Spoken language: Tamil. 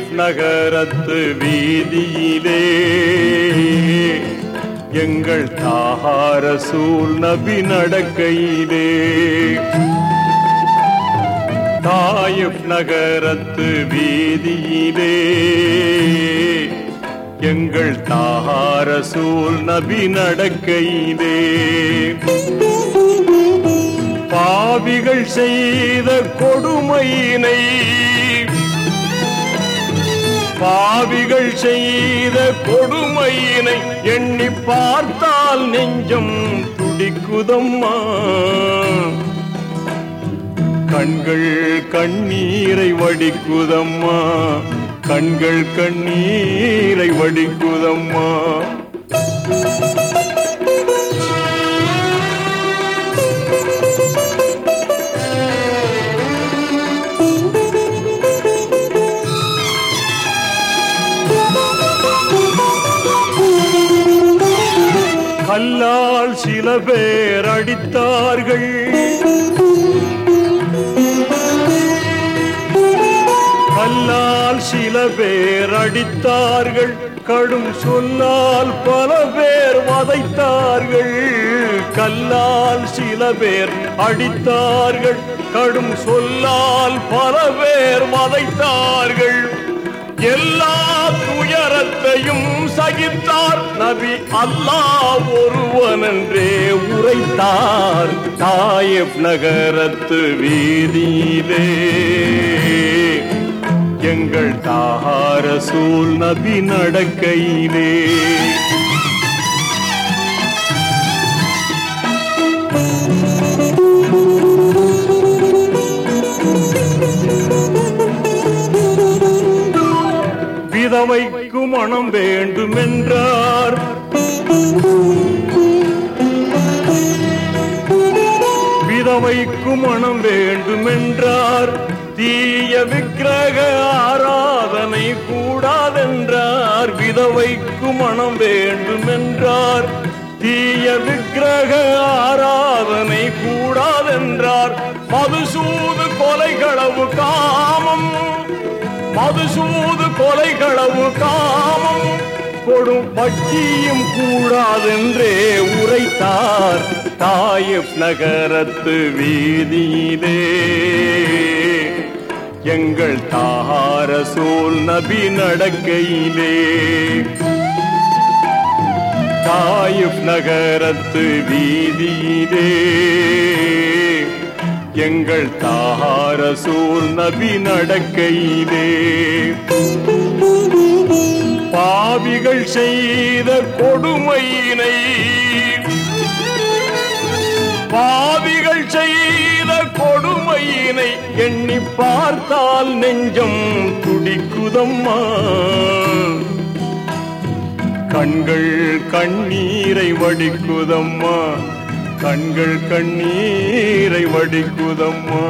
தாயப் நகரத்து வீதியிலே. எங்கள் தாகார சூழ் நபி நடக்கையிலே தாயப் நகரத்து வீதியிலே. எங்கள் தாகார சூழ் நபி நடக்கையிலே பாவிகள் செய்த கொடுமையினை பாவிகள் செய்த கொடுமையினை எண்ணி பார்த்தால் நெஞ்சம் துடிக்குதம்மா. கண்கள் கண்ணீரை வடிக்குதம்மா. கண்கள் கண்ணீரை வடிக்குதம்மா. கல்லால் சில பேர் அடித்தார்கள். கல்லால் சில பேர் அடித்தார்கள். கடும் சொன்னால் பல பேர் வதைத்தார்கள். கல்லால் சில பேர் அடித்தார்கள். கடும் சொல்லால் பல பேர் வதைத்தார்கள். எல்லா நபி அல்லாஹ் ஒருவனன்றே உரைத்தார். தாயப் நகரத்து வீதியிலே. எங்கள் தாகார சூழ் நபி நடக்கையிலே. விதவைக்கு மனம் வேண்டுமென்றார். விதவைக்கு மனம் வேண்டுமென்றார். தீய விக்கிரக ஆராதனை கூடாதென்றார். விதவைக்கு மனம் வேண்டுமென்றார். தீய விக்கிரக ஆராதனை கூடாதென்றார். மதுசூது கொலைகளவு கா மதுசூது கொலைகளவு காமம். கொடும் பட்டியும் கூடாதென்றே உரைத்தார் தாயப் நகரத்து வீதியிலே. எங்கள் தார சூழ் நபி நடக்கையிலே. தாயிப் நகரத்து வீதியிலே. எங்கள் தார சூழ் நபி நடக்கையிலே. பாவிகள் செய்த கொடுமையினை. பாவிகள் செய்த கொடுமையினை எண்ணி பார்த்தால் நெஞ்சம் துடிக்குதம்மா. கண்கள் கண்ணீரை வடிக்குதம்மா. கண்கள் கண்ணீரை வடிக்குதம்மா.